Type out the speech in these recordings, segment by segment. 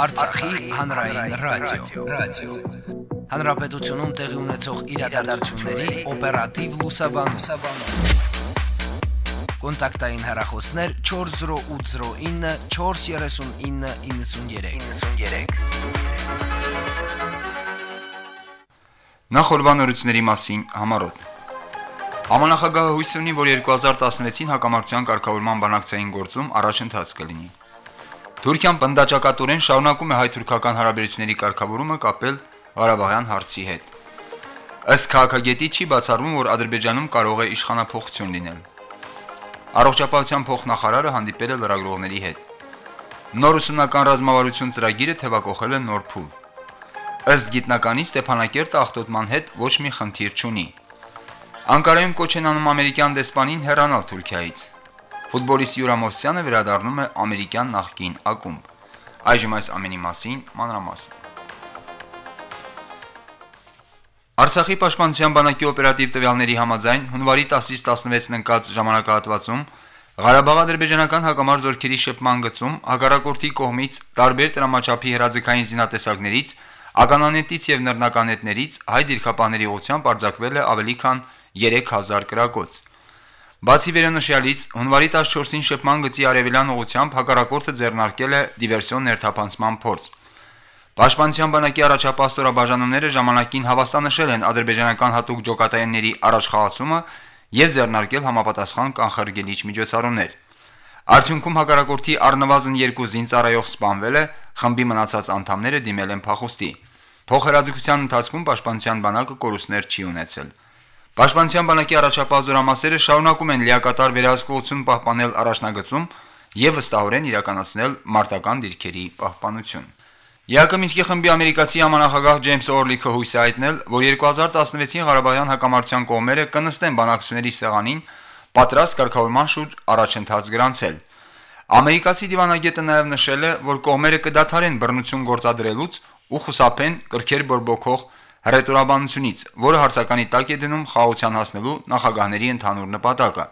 Արցախի հանրային ռադիո, ռադիո։ Հանրապետությունում տեղի ունեցող իրադարձությունների օպերատիվ լուսաբանում։ Կոնտակտային հեռախոսներ 40809 43993։ 93։ Նախորbanությունների մասին համարոտ։ Համանախագահը հույս ունի, որ 2016-ին հակամարտության կարգավորման բանակցային գործում առաջընթաց կլինի։ Թուրքիան պնդաճակատորեն շարունակում է հայ-թուրքական հարաբերությունների կարգավորումը կապել Ղարաբաղյան հարցի հետ։ Ըստ քաղաքագետի չի բացառվում, որ Ադրբեջանում կարող է իշխանապողություն լինել։ Առողջապահության փոխնախարարը հանդիպել է լրագրողների հետ։ Նոր ուսումնական ռազմավարություն ծրագիրը թևակողել է նոր փուլ։ Ըստ գիտնականի Ստեփանակերտը ախտոտման հետ ոչ մի խնդիր չունի։ Անկարայում կոչ են անում ամերիկյան դեսպանին հեռանալ Թուրքիայից։ Ֆուտբոլիստ Յուրա Մովսյանը վերադառնում է ամերիկյան նախկին ակումբ։ Այժմ այս ամենի մասին մանրամասն։ Արցախի պաշտպանության բանակի օպերատիվ տվյալների համաձայն հունվարի 10-ից 16-ն ընկած ժամանակահատվածում Ղարաբաղ-ադրբեջանական հակամարտ զորքերի շփման գծում հակառակորդի կողմից տարբեր տրամաչափի հրաձգային զինատեսակներից, ականանետից եւ նռնականետներից հայ դիրքապահների ուղությամբ արձակվել է ավելի քան 3000 կրակոց։ Բացի վերոնշյալից, հունվարի 14-ին շփման գծի արևելյան ուղությամբ հակառակորդը ձեռնարկել է դիվերսիոն ներթափանցման փորձ։ Պաշտպանության բանակի առաջապատстоրաբաժանումները ժամանակին հավաստանշել են ադրբեջանական հատուկ ջոկատայինների առաջխաղացումը եւ ձեռնարկել համապատասխան կանխարգելիչ միջոցառումներ։ Արդյունքում հակառակորդի առնվազն 2 զինծառայող սպանվել է, խմբի մնացած անդամները դիմել են փախուստի։ Փոխհրաձգության ընթացքում պաշտպանության բանակը կորուստներ չի ունեցել։ Պաշտպանության բանակի առաջապահ զորամասերը շարունակում են լիակատար վերահսկողություն պահպանել առաջնագծում եւ վստահորեն իրականացնել մարտական դիրքերի պահպանություն։ ԵԱԿ-ի Մինսկի խմբի ամերիկացի համանախագահ Ջեյմս Օրլիքը հույս է հայտնել, որ 2016-ին Ղարաբաղյան հակամարտության կողմերը կնստեն բանակցությունների սեղանին պատրաստ կարգավորման շուրջ առաջընթաց գրանցել։ Ամերիկացի դիվանագետը նաև նշել է, որ կողմերը կդադարեն բռնություն գործադրելուց ու խուսափեն կրկեր բորբոքող հռետորաբանությունից, որը հարցականի տակ է դնում խաղաղության հասնելու նախագահների ընդհանուր նպատակը։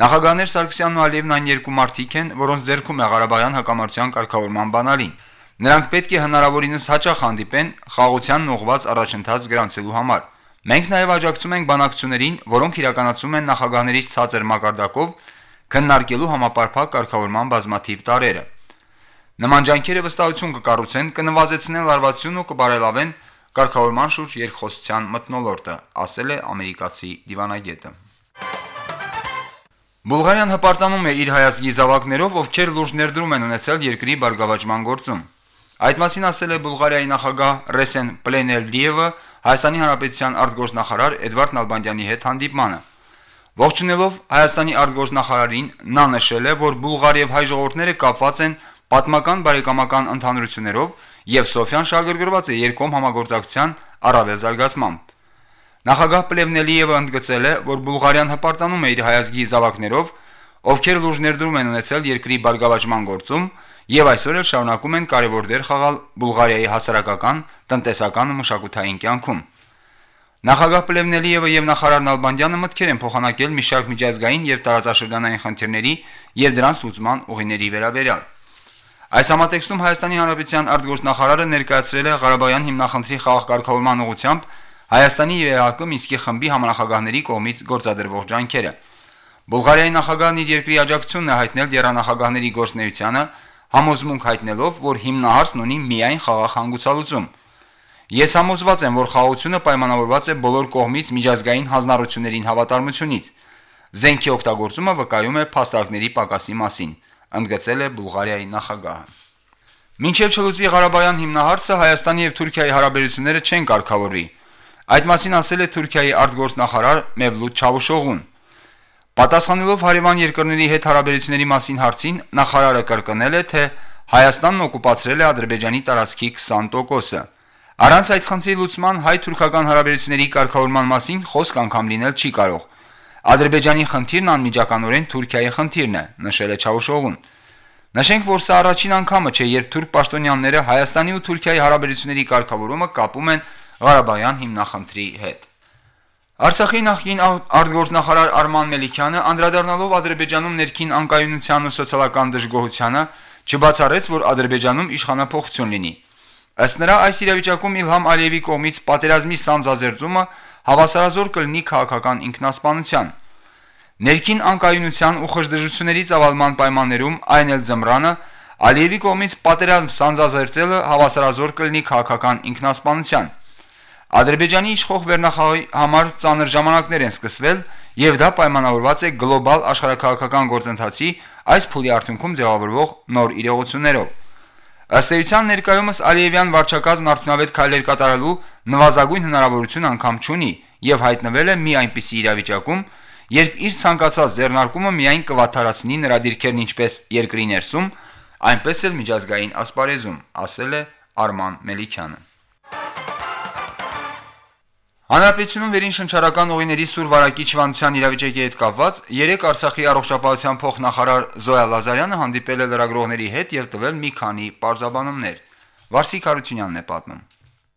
Նախագահներ Սարգսյանն ու Ալիևն այն երկու մարդիկ են, որոնց ձեռքում է Ղարաբաղյան հակամարտության կարգավորման բանալին։ Նրանք պետք է հնարավորինս հաճախ հանդիպեն խաղաղությանն ուղղված առաջընթաց գրանցելու համար։ Մենք նաև աջակցում ենք բանակցություններին, որոնք իրականացվում են նախագահներից ցածր մակարդակով, քննարկելու համապարփակ կարգավորման բազմաթիվ տարերը։ Նման ջանքերը վստահություն կկառուցեն, կնվազեցնեն լարվածությունն ու կբարելավեն կարգավորման շուրջ երկխոսության մտնոլորտը, ասել է ամերիկացի դիվանագետը։ Բուլղարիան հպարտանում է իր հայազգի զավակներով, ովքեր լուրջ ներդրում են ունեցել երկրի բարգավաճման գործում։ Այդ մասին ասել է Բուլղարիայի նախագահ Ռեսեն Պլենելդիևը Հայաստանի Հանրապետության արտգործնախարար Էդվարդ Նալբանդյանի հետ հանդիպմանը։ Ողջունելով Հայաստանի արտգործնախարարին, նա նշել է, որ Բուլղարիա եւ հայ ժողովուրդները կապված են պատմական բարեկամական ընդհանրություններով եւ Սոֆիան շահագրգռված է երկկողմ համագործակցության առավել զարգացմամբ։ Նախագահ Պլևնելիևը ընդգծել է, որ Բուլղարիան հպարտանում է իր հայազգի զավակներով, ովքեր լուրջ ներդրում են ունեցել երկրի բարգավաճման գործում եւ այսօր էլ շարունակում են կարևոր դեր խաղալ Բուլղարիայի հասարակական, տնտեսական ու մշակութային կյանքում։ Նախագահ Պլևնելիևը եւ նախարար Նալբանդյանը մտքեր են փոխանակել մի շարք միջազգային եւ տարածաշրջանային խնդիրների եւ դրանց լուծման ուղիների վերաբերյալ։ Այս համատեքստում Հայաստանի Հանրապետության արտգործնախարարը ներկայացրել է Ղարաբաղյան հիմնախնդրի խաղաղ կարգավորման ուղղությամբ Հայաստանի ԵԱԿ Մինսկի խմբի համանախագահների կողմից գործադրվող ջանքերը։ Բուլղարիայի նախագահն իր երկրի աջակցությունն է հայտնել երանախագահների գործնեությանը, համոզմունք հայտնելով, որ հիմնահարցն ունի միայն խաղաղ հանգուցալուծում։ Ես համոզված եմ, որ խաղաղությունը պայմանավորված է բոլոր կողմից միջազգային հանձնառություններին հավատարմությունից։ Զենքի օգտագործումը վկայում է փաստարկների պակասի մասին, ընդգծել է Բուլղարիայի նախագահը։ Մինչև չլուծվի Ղարաբաղյան հիմնահարցը Հայաստանի եւ Թուրքիայի հարաբերությունները չեն կարգավորվի։ Այդ մասին ասել է Թուրքիայի արտգործնախարար Մևլութ Չավուշօղլուն։ Պատասխանելով հարևան երկրների հետ հարաբերությունների մասին հարցին, նախարարը կրկնել է, թե Հայաստանն օկուպացրել է Ադրբեջանի տարածքի 20%-ը։ Առանց այդ խնդրի լուծման հայ-թուրքական հարաբերությունների կարգավորման մասին խոսք անգամ լինել չի կարող։ Ադրբեջանի խնդիրն անմիջականորեն Թուրքիայի խնդիրն է, նշել է Չավուշօղլուն։ Նշենք, որ սա առաջին անգամը չէ, երբ թուրք պաշտոնյաները Հայաստանի ու Թուրքիայի հարաբերությունների կարգավորումը կապում են Ղարաբաղյան հիմնախնդրի հետ։ Արցախի նախին արտգործնախարար Արման Մելիքյանը անդրադառնալով Ադրբեջանում ներքին անկայունության ու սոցիալական դժգոհությանը չբացառեց, որ Ադրբեջանում իշխանապողություն լինի։ Ըստ նրա, այս իրավիճակում Իլհամ Ալիևի կողմից պատերազմի սանձազերծումը հավասարազոր կլինի քաղաքական ինքնասպանության։ Ներքին անկայունության ու խժդժությունների ծավալման պայմաններում այն էլ ձմռանը Ալիևի կողմից պատերազմ սանձազերծելը հավասարազոր կլինի քաղաքական ինքնասպանության։ Ադրբեջանի իշխող վերնախավի համար ծանր ժամանակներ են սկսվել, եւ դա պայմանավորված է գլոբալ աշխարհակաղակական գործընթացի այս փուլի արդյունքում ձևավորվող նոր իրողություններով։ Ըստ էության ներկայումս Ալիևյան վարչակազմն արդյունավետ քայլեր կատարելու նվազագույն հնարավորություն անգամ չունի եւ հայտնվել է մի այնպիսի իրավիճակում, երբ իր ցանկացած ձեռնարկումը միայն կվաթարացնի նրա դիրքերն ինչպես երկրի ներսում, այնպես էլ միջազգային ասպարեզում, ասել է Արման Մելիքյանը։ Հանրապետությունում վերին շնչառական ուղիների սուր վարակիչ վանության իրավիճակի հետ կապված երեք Արցախի առողջապահության փոխնախարար Զոյա Լազարյանը հանդիպել է լրագրողների հետ եւ տվել մի քանի պարզաբանումներ։ Վարսիկ Հարությունյանն է պատմում։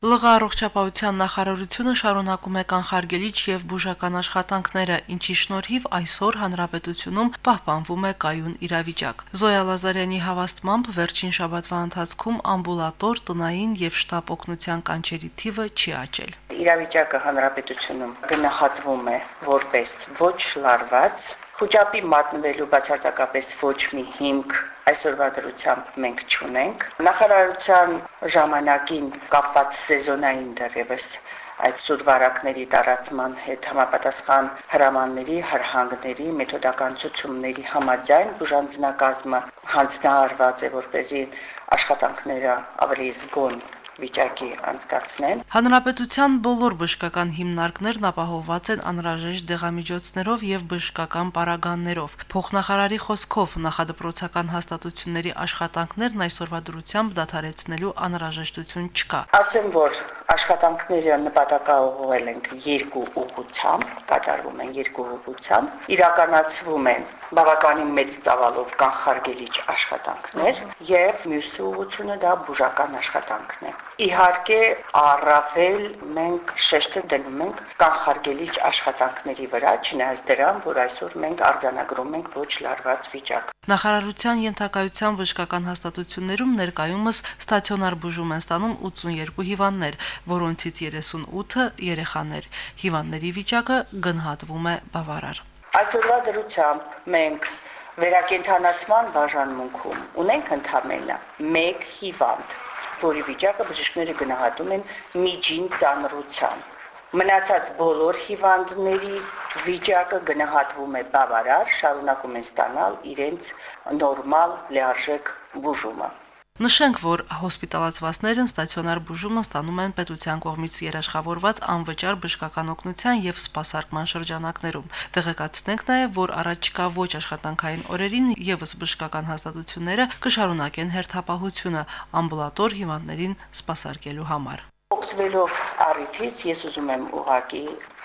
ԼՂ առողջապահության նախարարությունը շարունակում է կանխարգելիչ եւ բուժական աշխատանքները, ինչի շնորհիվ այսօր հանրապետությունում պահպանվում է կայուն իրավիճակ։ Զոյա Լազարյանի հավաստմամբ վերջին շաբաթվա ընթացքում ամբուլատոր, տնային եւ շտապ օգնության կանչերի թիվը չի աճել։ Իրավիճակը հանրապետությունում գնահատվում է որպես ոչ լարված, Խոճապի մատնվելու բացարձակապես ոչ մի հիմք այսօրվա դրությամբ մենք չունենք։ Նախարարության ժամանակին կապված սեզոնային դեռևս այդ սուրվարակների տարածման հետ համապատասխան հրամանների, հրհանգների, մեթոդական ցուցումների համաձայն բուժանձնակազմը հանձնարարված է, որպեսզի աշխատանքները ավելի զգոն վիճակի անցկացնեն։ Հանրապետության բոլոր բժշկական հիմնարկներն ապահովված են անհրաժեշտ դեղամիջոցներով եւ բժշկական պարագաններով։ Փոխնախարարի խոսքով նախադպրոցական հաստատությունների աշխատանքներն այսօրվա դրությամբ դադարեցնելու անհրաժեշտություն չկա։ Ասեմ, որ աշխատանքները նպատակաուղղել ենք երկու ուղղությամբ, կատարվում են երկու ուղղությամբ, իրականացվում են բավականին մեծ ծավալով կանխարգելիչ աշխատանքներ եւ մյուս ուղղությունը դա բուժական աշխատանքն է։ Իհարկե, առավել մենք շեշտը դնում ենք կանխարգելիչ աշխատանքների վրա, չնայած դրան, որ այսօր մենք արձանագրում ենք ոչ լարված վիճակ։ Նախարարության ենթակայության բժշկական հաստատություններում ներկայումս ստացիոնար բուժում են ստանում 82 հիվանդներ, որոնցից 38-ը երեխաներ։ Հիվանդների վիճակը գնահատվում է բավարար։ Այսօրվա դրությամբ մենք վերակենդանացման բաժանմունքում ունենք ընդամենը 1 հիվանդ որի վիճակը բժիշկները գնահատում են միջին ծանրության։ Մնացած բոլոր հիվանդների վիճակը գնահատվում է բավարար, շարունակում են ստանալ իրենց նորմալ լիարժեք բուժումը։ Նշենք, որ հոսպիտալացվածներն ստացիոնար բուժումը ստանում են պետության կողմից երաշխավորված անվճար բժշկական օգնության եւ սպասարկման շրջանակներում։ Տեղեկացնենք նաեւ, որ առաջիկա ոչ աշխատանքային օրերին եւս բժշկական հաստատությունները կշարունակեն հերթապահությունը ամբուլատոր հիվանդներին սպասարկելու համար։ Օգտվելով առիթից ես ուզում եմ ուղակի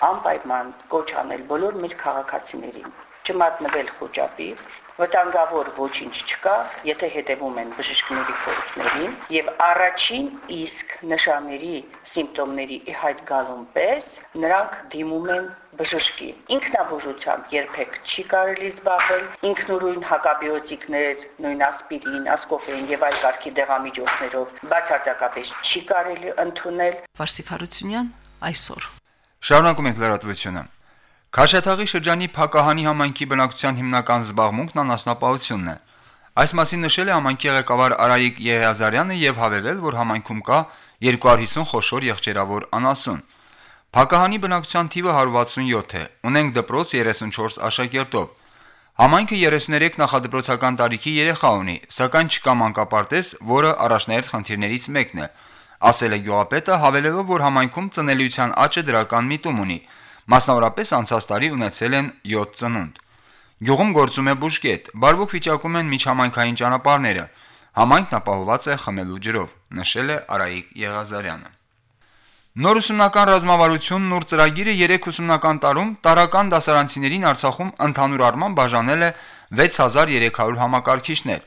անպայման կոչ անել բոլոր մեր քաղաքացիներին չմատնվել խոճապի, վտանգավոր ոչինչ չկա, եթե հետևում են բժիշկների խորհուրդներին եւ առաջին իսկ նշանների, սիմպտոմների ի հայտ գալուն պես նրանք դիմում են բժշկի։ Ինքնաբուժությամբ երբեք չի կարելի զբաղվել, ինքնուրույն հակաբիոտիկներ, նույն ասպիրին, ասկոֆեն եւ այլ կարգի դեղամիջոցներով բացարձակապես չի կարելի ընդունել։ Վարսիկ Հարությունյան այսօր։ Շարունակում ենք լրատվությունը։ Քաշաթաղի շրջանի Փակահանի համայնքի բնակության հիմնական զբաղմունքն անասնապահությունն է։ Այս մասին նշել է համայնքի ղեկավար Արայիկ Եղիազարյանը եւ հավելել, որ համայնքում կա 250 խոշոր եղջերավոր անասուն։ Փակահանի բնակության թիվը 167 է։ Ունենք դպրոց 34 աշակերտով։ Համայնքը 33 նախադպրոցական տարիքի երեխա ունի, սակայն չկա մանկապարտեզ, որը առաջնահերթ խնդիրներից մեկն է։ Ասել է գյուղապետը, հավելելով, որ համայնքում ծնելիության աճը դրական միտում ունի Մասնավորապես անցած տարի ունեցել են 7 ծնունդ։ Գյուղում գործում է բուժկետ, բարվոք վիճակում են միջհամայնքային ճանապարհները։ Համայնքն ապահոված է խմելու ջրով, նշել է Արայիկ Եղազարյանը։ Նոր ուսումնական ռազմավարությունն ու ծրագիրը 3 ուսումնական տարում տարական դասարանցիներին Արցախում ընդհանուր առմամբ բաժանել է 6300 համակարգիչներ։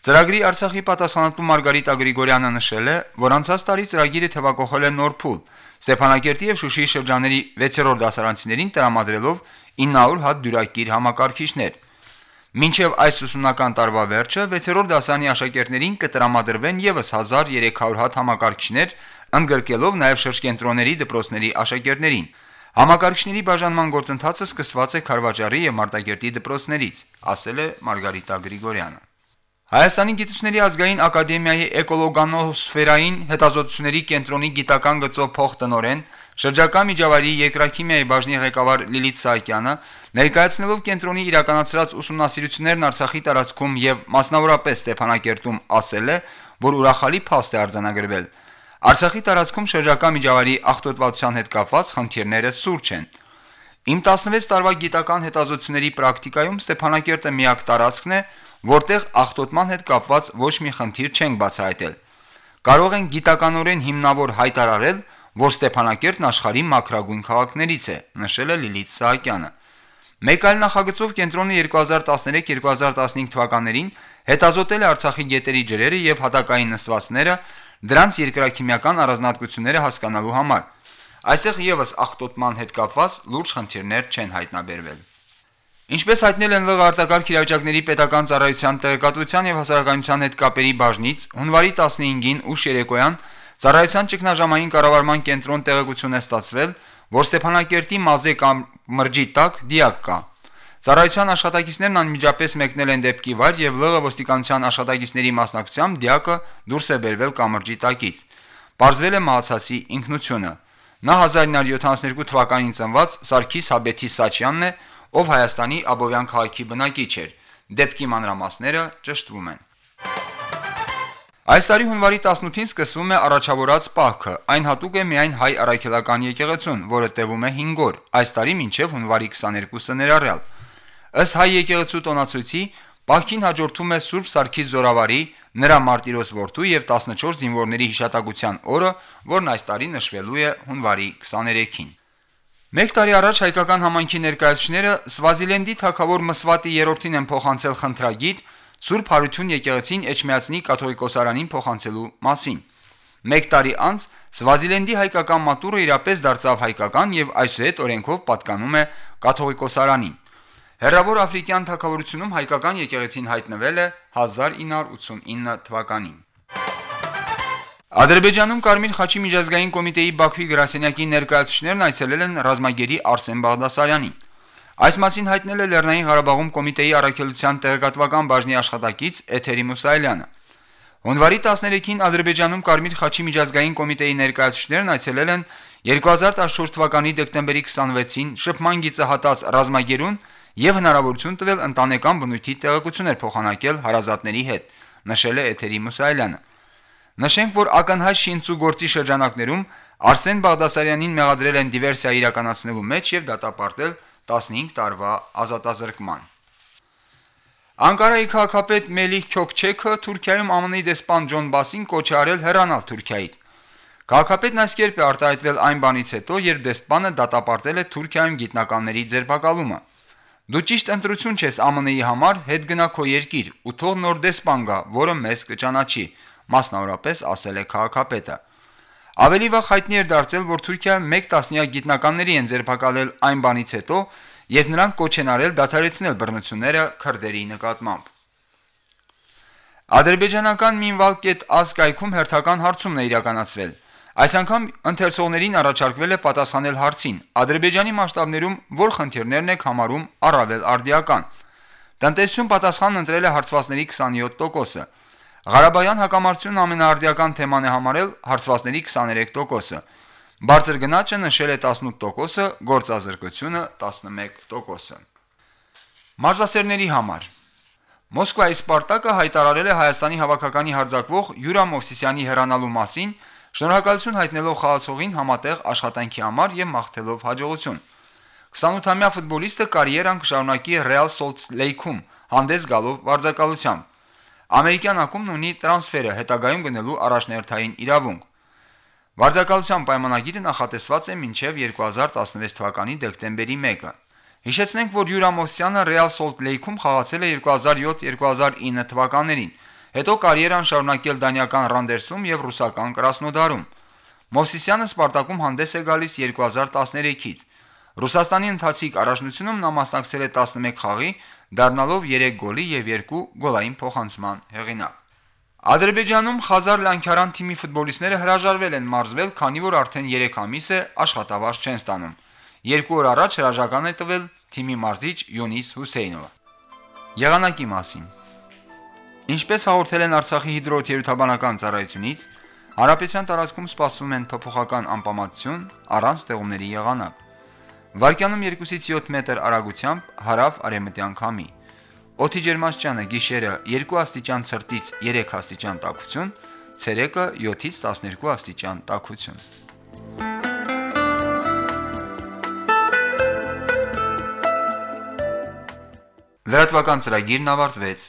Ծրագրի Արցախի պատասխանատու Մարգարիտ Ագրիգորյանը նշել է, որ անցած տարի ծրագիրը թվակողել է նոր փուլ, Ստեփանակերտի եւ Շուշիի շրջանների 6-րդ դասարանցիներին տրամադրելով 900 հատ դյուրակիր համակարգիչներ։ Մինչև այս ուսումնական տարվա վերջը 6-րդ դասանի աշակերտներին կտրամադրվեն եւս 1300 հատ համակարգիչներ, ընդգրկելով նաեւ շրջենտրոնների դպրոցների աշակերտներին։ Համակարգիչների բաժանման գործընթացը սկսված է Խարվաճարի եւ Մարտակերտի դպրոցներից, ասել է Մարգարիտա Գրիգորյանը։ Հայաստանի գիտությունների ազգային ակադեմիայի էկոլոգանոսֆերային հետազոտությունների կենտրոնի գիտական գծով փոխտնօրեն շրջակա միջավայրի երկրաքիմիայի բաժնի ղեկավար Լիլիթ Սահակյանը ներկայացնելով կենտրոնի իրականացրած ուսումնասիրություններն Արցախի տարածքում եւ մասնավորապես Ստեփանակերտում ասել է, որ ուրախալի փաստ է արձանագրվել։ Արցախի տարածքում շրջակա միջավայրի աղտոտվածության հետ կապված խնդիրները սուրճ են։ Իմ 16 տարվա գիտական հետազոտությունների պրակտիկայում Ստեփանակերտը միակ տարածքն է, որտեղ աղտոտման հետ կապված ոչ մի խնդիր չենք բացահայտել։ Կարող են գիտականորեն հիմնավոր հայտարարել, որ Ստեփանակերտն աշխարհի մակրագույն քաղաքներից է, նշել է Լիլիթ Սահակյանը։ Մեկ այլ նախագծով կենտրոնը 2013-2015 թվականներին հետազոտել է Արցախի գետերի ջրերը եւ հատակային նստվածները, դրանց երկրաքիմիական առանձնահատկությունները հասկանալու համար։ Այստեղ եւս աղտոտման հետ կապված լուրջ խնդիրներ չեն հայտնաբերվել։ Ինչպես հայտնել են ԼՂ արտակարգ իրավիճակների պետական ծառայության տեղեկատվության եւ հասարակայնության հետ կապերի բաժնից, հունվարի 15-ին ուշ երեկոյան ծառայության ճգնաժամային կառավարման կենտրոն տեղեկություն է ստացվել, որ Ստեփանակերտի Մազե կամ մրջի տակ դիակ կա։ Ծառայության աշխատակիցներն անմիջապես մեկնել են դեպքի վայր եւ ԼՂ ոստիկանության աշխատակիցների մասնակցությամբ դիակը դուրս է բերվել կամրջի տակից։ Պարզվել է մահացածի ինքնությունը։ Նա 1972 թվականին ծնված Սարգիս Հաբեթի Սաչյանն է, ով Հայաստանի Աբովյան քաղաքի բնակիչ էր։ Դեպքի մանրամասները ճշտվում են։ Այս տարի հունվարի 18-ին սկսվում է առաջավորած Պահքը։ Այն հատուկ է միայն հայ առաքելական եկեղեցուն, որը տևում է 5 օր։ Այս տարի մինչև հունվարի 22-ը ներառյալ։ Ըստ հայ եկեղեցու տոնացույցի Պահքին հաջորդում է Սուրբ Սարգիս Զորավարի, նրա մարտիրոս որդու եւ 14 զինվորների հիշատակության օրը, որն այս տարի նշվելու է հունվարի 23-ին։ Մեկ տարի առաջ հայկական համայնքի ներկայացուցիչները Սվազիլենդի թակավոր Մսվատի 3-ին են փոխանցել խնդրագիր Սուրբ Հարություն եկեղեցին Էջմիածնի կաթողիկոսարանին փոխանցելու մասին։ Մեկ տարի անց Սվազիլենդի հայկական մատուրը իրապես դարձավ հայկական եւ այսուհետ օրենքով պատկանում է կաթողիկոսարանին։ Հերրավոր աֆրիկյան թակավորությունում հայկական եկեղեցին հայտնվել է 1989 թվականին։ Ադրբեջանում Կարմիր խաչի միջազգային կոմիտեի Բաքվի գրասենյակի ներկայացուցիչներն այցելել են ռազմագերի Արսեն Բաղդասարյանին։ Այս մասին հայտնել է Լեռնային Ղարաբաղում կոմիտեի առաքելության տեղեկատվական բաժնի աշխատակից Էթերի Մուսայելյանը։ Հունվարի 13-ին Ադրբեջանում Կարմիր խաչի միջազգային կոմիտեի ներկայացուցիչներն այցելել են 2014 թվականի դեկտեմբերի 26-ին շփման գիծը հատած ռազմագերուն եւ հնարավորություն տվել ընտանեկան բնույթի տեղեկություններ փոխանակել հարազատների հետ, նշել է Էթերի Մուսայելյանը։ Նշենք, որ ակնհայտ շինցու գործի շրջանակներում Արսեն Բաղդասարյանին մեղադրել են դիվերսիա իրականացնելու մեջ եւ դատապարտել 15 տարվա ազատազրկման։ Անկարայի քաղաքապետ Մելիք Քյոքչեքը Թուրքիայում ԱՄՆ-ի դեսպան Ջոն Բասին կոչ արել հեռանալ Թուրքիայից։ Քաղաքապետն այս կերպ է արտահայտվել այն բանից հետո, երբ դեսպանը դատապարտել է Թուրքիայում գիտնականների ձերբակալումը։ Դու ճիշտ ընտրություն ես ԱՄՆ-ի համար, հետ գնա քո երկիր ու թող նոր դեսպան գա, որը մեզ կճանաչի, մասնավորապես ասել է քաղաքապետը։ Ավելի վաղ հայտնի էր դարձել, որ Թուրքիայում 1 տասնյակ գիտնականների են ձերբակալել այն բանից հետո, երբ նրանք կոչ են արել դադարեցնել բռնությունները քրդերի նկատմամբ։ Ադրբեջանական Minval.az կայքում հերթական հարցումն է իրականացվել։ Այս անգամ ընթերցողներին առաջարկվել է պատասխանել հարցին. Ադրբեջանի մասշտաբներում որ խնդիրներն եք համարում առավել արդիական։ Տնտեսություն պատասխանն ընտրել է հարցվածների 27%-ը։ Ղարաբաղյան հակամարտությունն ամենաարդիական թեման է համարել հարցվածների 23%-ը։ Բարձր գնաճը նշել է 18%-ը, գործազրկությունը 11%-ը։ Մարզասերների համար Մոսկվայի Սպարտակը հայտարարել է Հայաստանի հավաքականի հարձակվող Յուրա Մովսիսյանի հեռանալու մասին Շնորհակալություն հայտնելով խաղացողին համատեղ աշխատանքի համար եւ մաղթելով հաջողություն։ 28-ամյա ֆուտբոլիստը կարիերան կշարունակի Real Salt Lake-ում հանդես գալով վարձակալությամբ։ Ամերիկյան ակումբն ունի տրանսֆերը հետագայում գնելու առաջնահերթային իրավունք։ Վարձակալության պայմանագիրը նախատեսված է մինչև 2016 թվականի դեկտեմբերի 1-ը։ Հիշեցնենք, որ Յուրա Մովսյանը Real Salt Lake-ում խաղացել է 2007-2009 թվականներին հետո կարիերան շարունակել դանիական Ռանդերսում եւ ռուսական Կրասնոդարում։ Մովսիսյանը Սպարտակում հանդես է գալիս 2013-ից։ Ռուսաստանի ընթացիկ առաջնությունում նա մասնակցել է 11 խաղի, դառնալով 3 գոլի եւ 2 գոլային փոխանցման հեղինակ։ Ադրբեջանում Խազար Լանկարան թիմի ֆուտբոլիստները հրաժարվել են մարզվել, քանի որ արդեն 3 ամիս է աշխատավարձ չեն ստանում։ Երկու օր առաջ հրաժարական է տվել թիմի մարզիչ Յունիս Հուսեյնովը։ Եղանակի մասին Ինչպես հաղորդել են Արցախի հիդրոթերապևտաբանական ծառայությունից, հարաբեցյան տարածքում սպասվում են փոփոխական անպամատություն առանց ձեղումների եղանակ։ Վարկյանում 2-ից 7 մետր արագությամբ հարավ արևմտյան քամի։ Օդի ջերմաստիճանը գիշերը 2 աստիճան ցրտից 3 աստիճան տաքություն, ցերեկը 7-ից 12 աստիճան տաքություն։ Լրատվական ծրագիրն ավարտվեց։